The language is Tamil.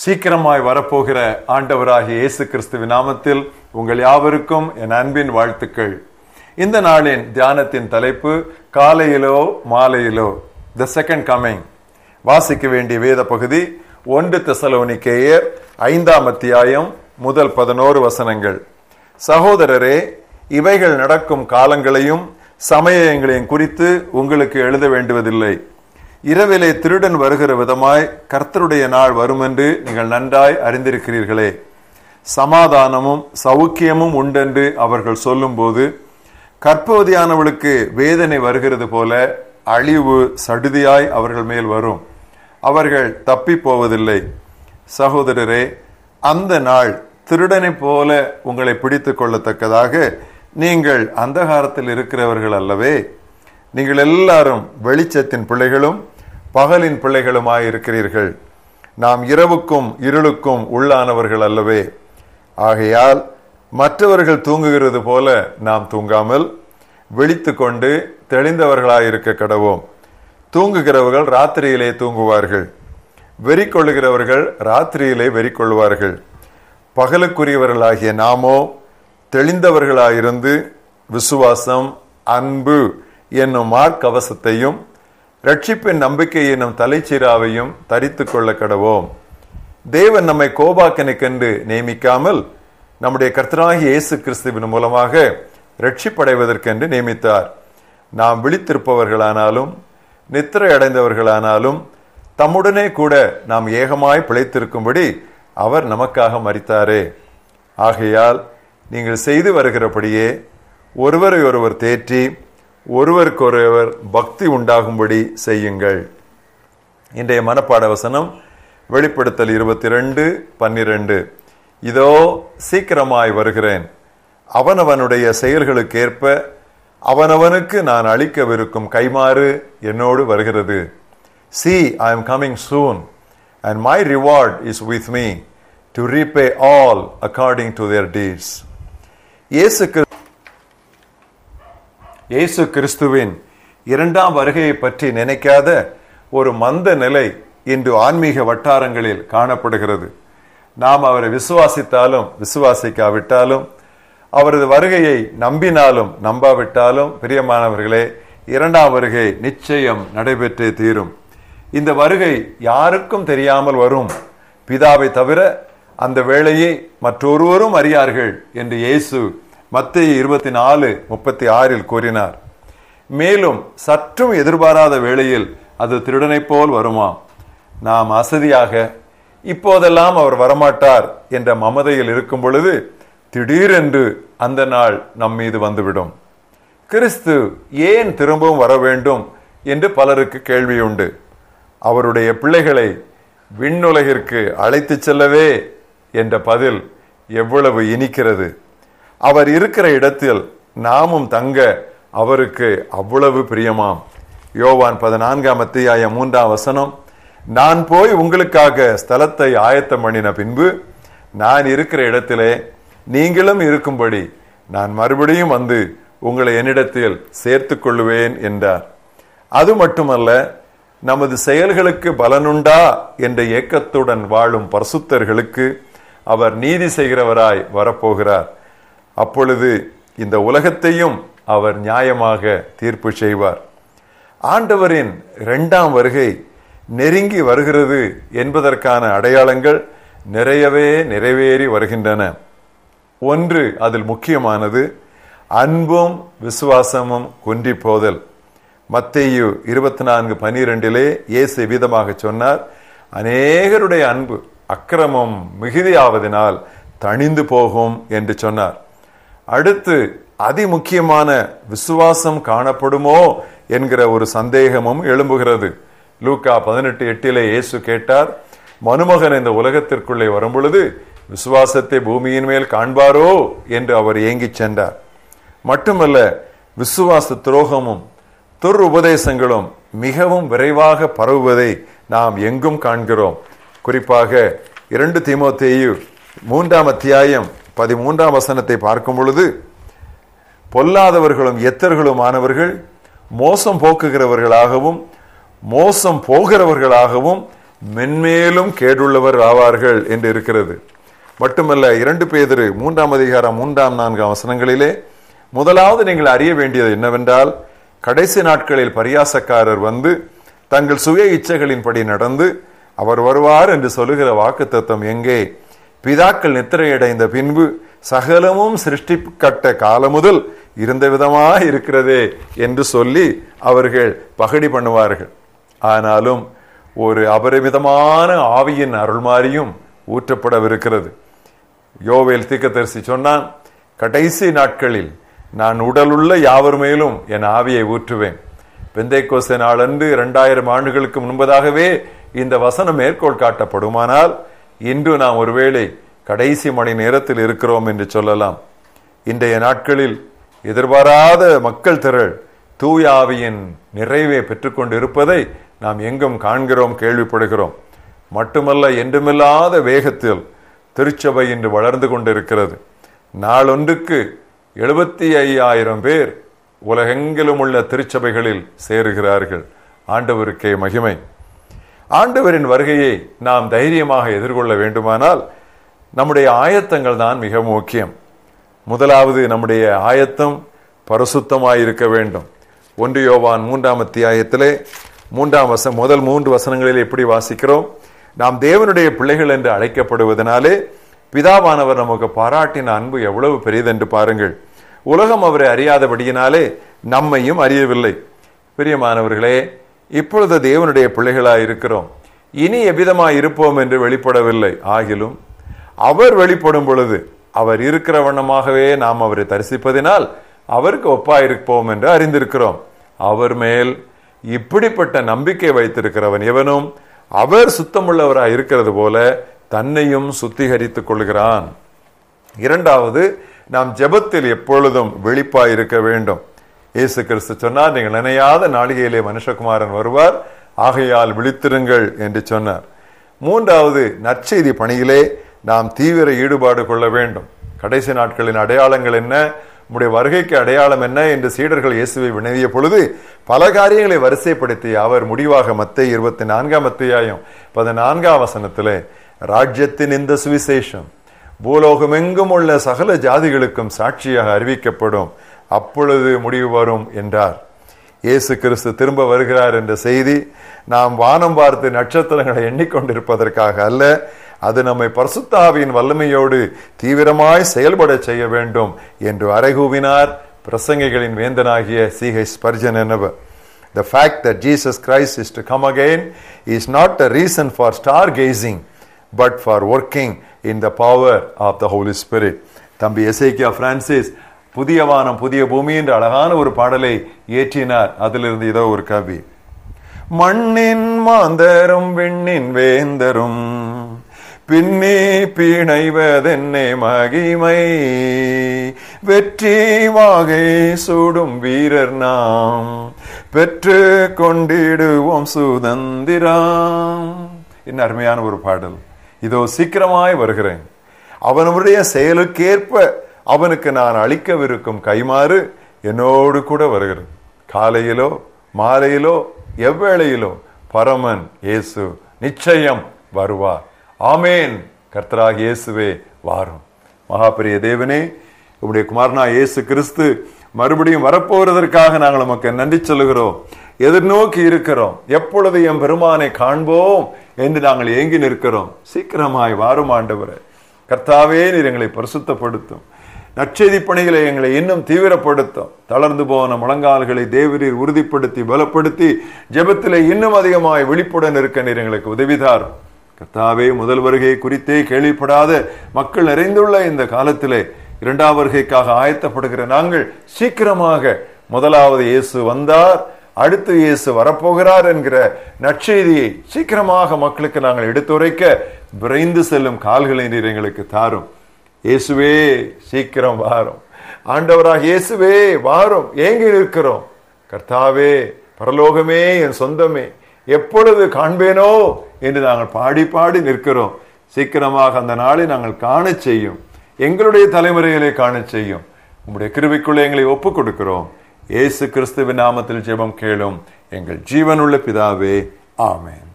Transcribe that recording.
சீக்கிரமாய் வரப்போகிற ஆண்டவராகிய இயேசு கிறிஸ்துவின் நாமத்தில் உங்கள் யாவருக்கும் என் அன்பின் வாழ்த்துக்கள். இந்த நாளின் தியானத்தின் தலைப்பு காலையிலோ மாலையிலோ த செகண்ட் கமிங் வாசிக்க வேண்டிய வேத பகுதி ஒன்று தெசலோனிக்கேயர் ஐந்தாம் அத்தியாயம் முதல் பதினோரு வசனங்கள். சகோதரரே இவைகள் நடக்கும் காலங்களையும் சமயங்களையும் குறித்து உங்களுக்கு எழுத வேண்டுவதில்லை. இரவிலே திருடன் வருகிற விதமாய் கர்த்தருடைய நாள் வரும் என்று நீங்கள் நன்றாய் அறிந்திருக்கிறீர்களே. சமாதானமும் சௌக்கியமும் உண்டென்று அவர்கள் சொல்லும்போது கற்பவதியானவளுக்கு வேதனை வருகிறது போல அழிவு சடுதியாய் அவர்கள் மேல் வரும். அவர்கள் தப்பி போவதில்லை. சகோதரரே அந்த நாள் திருடனை போல உங்களை பிடித்து கொள்ளத்தக்கதாக நீங்கள் அந்தகாரத்தில் இருக்கிறவர்கள் அல்லவே. நீங்கள் எல்லாரும் வெளிச்சத்தின் பிள்ளைகளும் பகலின் பிள்ளைகளுமாயிருக்கிறீர்கள். நாம் இரவுக்கும் இருளுக்கும் உள்ளானவர்கள் அல்லவே. ஆகையால் மற்றவர்கள் தூங்குகிறது போல நாம் தூங்காமல் விழித்து கொண்டு தெளிந்தவர்களாயிருக்க கடவோம். தூங்குகிறவர்கள் ராத்திரியிலே தூங்குவார்கள். வெறி கொள்ளுகிறவர்கள் ராத்திரியிலே வெறி கொள்வார்கள் பகலுக்குரியவர்களாகிய நாமோ தெளிந்தவர்களாயிருந்து விசுவாசம் அன்பு என்னும் மார்க்கவசத்தையும் ரட்சிப்பின் நம்பிக்கை என்னும் தலைச்சீராவையும் தரித்து கொள்ள கடவோம். தேவன் நம்மை கோபாக்கனுக்கென்று நியமிக்காமல் நம்முடைய கர்த்தனாகி இயேசு கிறிஸ்துவின் மூலமாக ரட்சிப்படைவதற்கென்று நியமித்தார். நாம் விழித்திருப்பவர்களானாலும் நித்திரை அடைந்தவர்களானாலும் தம்முடனே கூட நாம் ஏகமாய் பிழைத்திருக்கும்படி அவர் நமக்காக மறித்தாரே ஆகையால் நீங்கள் செய்து வருகிறபடியே ஒருவரை ஒருவர் தேற்றி ஒருவருக்கொருவர் பக்தி உண்டாகும்படி செய்யுங்கள். இன்றைய மனப்பாட வசனம் வெளிப்படுத்தல் இருபத்தி ரெண்டு பன்னிரண்டு. இதோ சீக்கிரமாய் வருகிறேன். அவனவனுடைய செயல்களுக்கேற்ப அவனவனுக்கு நான் அளிக்கவிருக்கும் கைமாறு என்னோடு வருகிறது. See I am coming soon and my reward is with me to repay all according to their deeds இயேசு இயேசு கிறிஸ்துவின் இரண்டாம் வருகையை பற்றி நினைக்காத ஒரு மந்த நிலை இன்று ஆன்மீக வட்டாரங்களில் காணப்படுகிறது. நாம் அவரை விசுவாசித்தாலும் விசுவாசிக்காவிட்டாலும் அவரது வருகையை நம்பினாலும் நம்பாவிட்டாலும் பிரியமானவர்களே இரண்டாம் வருகை நிச்சயம் நடைபெற்றே தீரும். இந்த வருகை யாருக்கும் தெரியாமல் வரும். பிதாவை தவிர அந்த வேளையை மற்றொருவரும் அறியார்கள் என்று இயேசு மத்திய இருபத்தி நாலு முப்பத்தி ஆறில் கூறினார் மேலும் சற்றும் எதிர்பாராத வேளையில் அது திருடனை போல் வருமாம். நாம் அசதியாக இப்போதெல்லாம் அவர் வரமாட்டார் என்ற மமதையில் இருக்கும் பொழுது திடீரென்று அந்த நாள் நம் மீது வந்துவிடும். கிறிஸ்து ஏன் திரும்பவும் வர வேண்டும் என்று பலருக்கு கேள்வி உண்டு அவருடைய பிள்ளைகளை விண்ணுலகிற்கு அழைத்து செல்லவே என்ற பதில் எவ்வளவு இனிக்கிறது. அவர் இருக்கிற இடத்தில் நாமும் தங்க அவருக்கு அவ்வளவு பிரியமாம். யோவான் பதினான்காம் அத்தியாய மூன்றாம் வசனம் நான் போய் உங்களுக்காக ஸ்தலத்தை ஆயத்தம் பண்ணின பின்பு நான் இருக்கிற இடத்திலே நீங்களும் இருக்கும்படி நான் மறுபடியும் வந்து உங்களை என்னிடத்தில் சேர்த்து கொள்ளுவேன் என்றார். அது மட்டுமல்ல நமது செயல்களுக்கு பலனுண்டா என்ற ஏக்கத்துடன் வாழும் பரிசுத்தர்களுக்கு அவர் நீதி செய்கிறவராய் வரப்போகிறார். அப்பொழுது இந்த உலகத்தையும் அவர் நியாயமாக தீர்ப்பு செய்வார். ஆண்டவரின் இரண்டாம் வருகை நெருங்கி வருகிறது என்பதற்கான அடையாளங்கள் நிறையவே நிறைவேறி வருகின்றன. ஒன்று அதில் முக்கியமானது அன்பும் விசுவாசமும் குன்றி போதல். மத்தையு இருபத்தி நான்கு பனிரெண்டிலே இயேசு விதமாக சொன்னார் அநேகருடைய அன்பு அக்கிரமம் மிகுதியாவதனால் தணிந்து போகும் என்று சொன்னார். அடுத்து அதிமுக்கியமான விசுவாசம் காணப்படுமோ என்கிற ஒரு சந்தேகமும் எழும்புகிறது. லூக்கா பதினெட்டு எட்டிலே இயேசு கேட்டார் மனுமகன் இந்த உலகத்திற்குள்ளே வரும் பொழுது விசுவாசத்தை பூமியின் மேல் காண்பாரோ? என்று அவர் ஏங்கிச் சென்றார். மட்டுமல்ல விசுவாச துரோகமும் துர் உபதேசங்களும் மிகவும் விரைவாக பரவுவதை நாம் எங்கும் காண்கிறோம். குறிப்பாக இரண்டு திமுத்தேயு மூன்றாம் அத்தியாயம் பதிமூன்றாம் வசனத்தை பார்க்கும் பொழுது பொல்லாதவர்களும் எத்தர்களுமானவர்கள் மோசம் போக்குகிறவர்களாகவும் மோசம் போகிறவர்களாகவும் மென்மேலும் கேடுள்ளவர் ஆவார்கள் என்று இருக்கிறது. மட்டுமல்ல இரண்டு பேதரு மூன்றாம் அதிகாரம் மூன்றாம் நான்காம் வசனங்களிலே முதலாவது நீங்கள் அறிய வேண்டியது என்னவென்றால் கடைசி நாட்களில் பரியாசக்காரர் வந்து தங்கள் சுய இச்சைகளின்படி நடந்து அவர் வருவார் என்று சொல்லுகிற வாக்கு எங்கே? பிதாக்கள் நித்திரையடைந்த பின்பு சகலமும் சிருஷ்டிக்கட்ட காலம் முதல் இருந்த விதமா இருக்கிறதே என்று சொல்லி அவர்கள் பகடி பண்ணுவார்கள். ஆனாலும் ஒரு அபரிமிதமான ஆவியின் அருள்மாரியும் ஊற்றப்படவிருக்கிறது. யோவேல் தீக்கத்தரிசி சொன்னான் கடைசி நாட்களில் நான் உடலுள்ள யாவர் மேலும் என் ஆவியை ஊற்றுவேன். பெந்தைக்கோச நாளன்று இரண்டாயிரம் ஆண்டுகளுக்கு முன்பதாகவே இந்த வசனம் மேற்கோள் காட்டப்படுமானால் இன்று நாம் ஒருவேளை கடைசி மணி நேரத்தில் இருக்கிறோம் என்று சொல்லலாம். இன்றைய நாட்களில் எதிர்பாராத மக்கள் திரள் தூயாவியின் நிறைவை பெற்றுக்கொண்டு இருப்பதை நாம் எங்கும் காண்கிறோம் கேள்விப்படுகிறோம். மட்டுமல்ல என்றுமில்லாத வேகத்தில் திருச்சபை இன்று வளர்ந்து கொண்டிருக்கிறது. நாளொன்றுக்கு எழுபத்தி ஐயாயிரம் பேர் உலகெங்கிலும் உள்ள திருச்சபைகளில் சேருகிறார்கள். ஆண்டவருக்கே மகிமை. ஆண்டவரின் வருகையை நாம் தைரியமாக எதிர்கொள்ள வேண்டுமானால் நம்முடைய ஆயத்தங்கள் தான் மிக முக்கியம். முதலாவது நம்முடைய ஆயத்தம் பரிசுத்தமாயிருக்க வேண்டும். ஒன்று யோவான் மூன்றாம் அத்தியாயத்திலே மூன்றாம் வசம் முதல் மூன்று வசனங்களில் எப்படி வாசிக்கிறோம்? நாம் தேவனுடைய பிள்ளைகள் என்று அழைக்கப்படுவதனாலே பிதாவானவர் நமக்கு பாராட்டின அன்பு எவ்வளவு பெரியதென்று பாருங்கள். உலகம் அவரை அறியாதபடியினாலே நம்மையும் அறியவில்லை. பிரியமானவர்களே இப்பொழுது தேவனுடைய பிள்ளைகளாய் இருக்கிறோம். இனி எவ்விதமாய் இருப்போம் என்று வெளிப்படவில்லை. ஆகிலும் அவர் வெளிப்படும் பொழுது அவர் இருக்கிற வண்ணமாகவே நாம் அவரை தரிசிப்பதினால் அவருக்கு ஒப்பாயிருப்போம் என்று அறிந்திருக்கிறோம். அவர் மேல் இப்படிப்பட்ட நம்பிக்கை வைத்திருக்கிறவன் எவனும் அவர் சுத்தமுள்ளவராய் இருக்கிறது போல தன்னையும் சுத்திகரித்துக் கொள்கிறான். இரண்டாவது நாம் ஜெபத்தில் எப்பொழுதும் வெளிப்பாய் இருக்க வேண்டும். இயேசு கிறிஸ்து சொன்னார் நீங்கள் நினையாத நாளிகையிலே மனுஷகுமாரன் வருவார் ஆகையால் விழித்திருங்கள் என்று சொன்னார். மூன்றாவது நற்செய்தி பணியிலே நாம் தீவிர ஈடுபாடு கொள்ள வேண்டும். கடைசி நாட்களின் அடையாளங்கள் என்ன? உம்முடைய வருகைக்கு அடையாளம் என்ன? என்று சீடர்கள் இயேசுவை வினவிய பொழுது பல காரியங்களை வரிசைப்படுத்தி அவர் முடிவாக மத்திய இருபத்தி நான்காம் அத்தியாயம் பதினான்காம் வசனத்திலே ராஜ்யத்தின் இந்த சுவிசேஷம் பூலோகமெங்கும் உள்ள சகல ஜாதிகளுக்கும் சாட்சியாக அறிவிக்கப்படும். அப்பொழுது முடிவு வரும் என்றார். இயேசு கிறிஸ்து திரும்ப வருகிறார் என்ற செய்தி நாம் வானம் பார்த்து நட்சத்திரங்களை எண்ணிக்கொண்டிருப்பதற்காக அல்ல அது நம்மை பர்சுத்தாவின் வல்லமையோடு தீவிரமாய் செயல்பட செய்ய வேண்டும் என்று அறைகூவினார் பிரசங்கைகளின் வேந்தனாகிய சி ஹெச் பர்ஜன் என்பவர். The fact that Jesus Christ is to come again is not a reason for stargazing, but for working in the power of the Holy Spirit. தம்பி எசேக்கியா பிரான்சிஸ் புதிய வானம் புதிய பூமி என்ற அழகான ஒரு பாடலை இயற்றினார். அதிலிருந்து இதோ ஒரு கவி. மண்ணின் மாந்தரும் விண்ணின் வேந்தரும் பின்னே பிணைவதென்னே மகிமை. வெற்றி வாகை சூடும் வீரர் நாம் பெற்று கொண்டிடுவோம் சுதந்திரம். என்ன அருமையான ஒரு பாடல். இதோ சீக்கிரமாய் வருகிறேன். அவனுடைய செயலுக்கேற்ப அவனுக்கு நான் அளிக்கவிருக்கும் கைமாறு என்னோடு கூட வருகிறது. காலையிலோ மாலையிலோ எவ்வேளையிலோ பரமன் இயேசு நிச்சயம் வருவார். ஆமேன். கர்த்தராக இயேசுவே வாரும். மகாபிரிய தேவனே உடைய குமாரனா இயேசு கிறிஸ்து மறுபடியும் வரப்போகிறதற்காக நாங்கள் நமக்கு நன்றி சொல்லுகிறோம். எதிர்நோக்கி இருக்கிறோம். எப்பொழுது என் பெருமானை காண்போம் என்று நாங்கள் ஏங்கி நிற்கிறோம். சீக்கிரமாய் வாரும் ஆண்டவரை. கர்த்தாவே நீர் எங்களை பரிசுத்தப்படுத்தும். நற்செய்தி பணிகளை எங்களை இன்னும் தீவிரப்படுத்தும். தளர்ந்து போன முழங்கால்களை தேவரீர் உறுதிப்படுத்தி பலப்படுத்தி ஜெபத்திலே இன்னும் அதிகமாய் விழிப்புடன் இருக்க நீர் எங்களுக்கு உதவிதார் கர்த்தாவே முதல் வருகை குறித்தே கேள்விப்படாத மக்கள் நிறைந்துள்ள இந்த காலத்திலே இரண்டாம் வருகைக்காக ஆயத்தப்படுகிற நாங்கள் சீக்கிரமாக முதலாவது இயேசு வந்தார் அடுத்து இயேசு வரப்போகிறார் என்கிற நற்செய்தியை சீக்கிரமாக மக்களுக்கு நாங்கள் எடுத்துரைக்க விரைந்து செல்லும் கால்களை நீர் எங்களுக்கு தாரும். இயேசுவே சீக்கிரம் வாரும். ஆண்டவராக இயேசுவே வாரும். ஏங்கி நிற்கிறோம். கர்த்தாவே பரலோகமே என் சொந்தமே. எப்பொழுது காண்பேனோ என்று நாங்கள் பாடி பாடி நிற்கிறோம். சீக்கிரமாக அந்த நாளை நாங்கள் காண செய்யும். எங்களுடைய தலைமுறைகளை காண செய்யும். உங்களுடைய கிருவிக்குள்ளே எங்களை ஒப்புக் கொடுக்கிறோம் ஏசு கிறிஸ்துவின் நாமத்தில் ஜெபம் கேளும். எங்கள் ஜீவனுள்ள பிதாவே ஆமேன்.